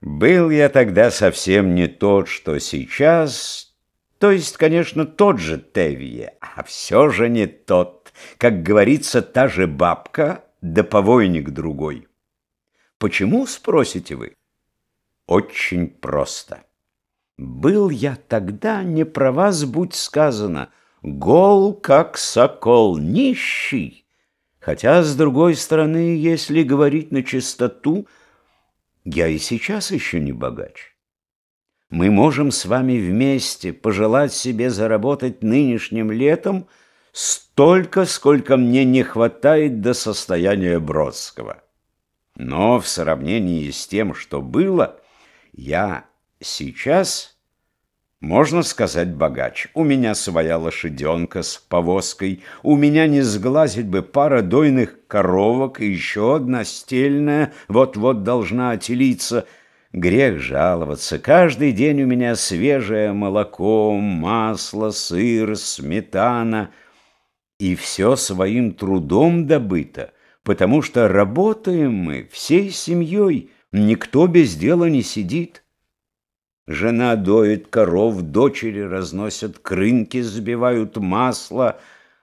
Был я тогда совсем не тот, что сейчас, то есть, конечно, тот же Тевье, а все же не тот, как говорится, та же бабка, да повойник другой. Почему, спросите вы? Очень просто. Был я тогда, не про вас будь сказано, гол, как сокол, нищий, хотя, с другой стороны, если говорить на чистоту, я и сейчас еще не богач. Мы можем с вами вместе пожелать себе заработать нынешним летом столько, сколько мне не хватает до состояния Бродского. Но в сравнении с тем, что было, я сейчас можно сказать, богач. У меня своя лошаденка с повозкой, у меня не сглазить бы пара дойных коровок и еще одна стельная вот-вот должна отелиться. Грех жаловаться. Каждый день у меня свежее молоко, масло, сыр, сметана. И все своим трудом добыто, потому что работаем мы всей семьей, никто без дела не сидит. Жена доит коров, дочери разносят крынки, сбивают масло,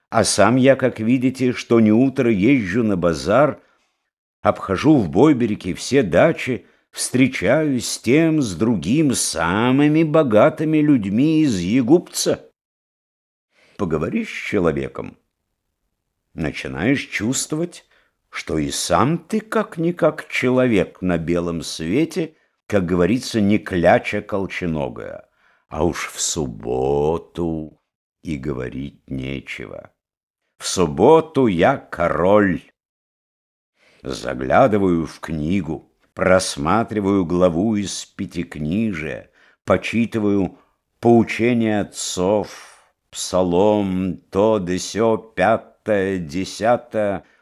а сам я, как видите, что не утро езжу на базар, обхожу в Бойберике все дачи, встречаюсь с тем, с другим, самыми богатыми людьми из Егупца. Поговоришь с человеком, начинаешь чувствовать, что и сам ты как-никак человек на белом свете — как говорится, не кляча колченогая, а уж в субботу и говорить нечего. В субботу я король. Заглядываю в книгу, просматриваю главу из пятикнижия, почитываю поучения отцов, псалом, то да сё, пятое, десятое —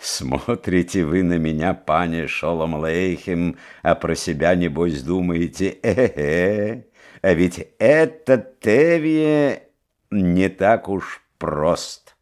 Смотрите вы на меня, пане Шолом Лейхем, а про себя, небось, думаете, э-э, а ведь этот Тевие не так уж прост.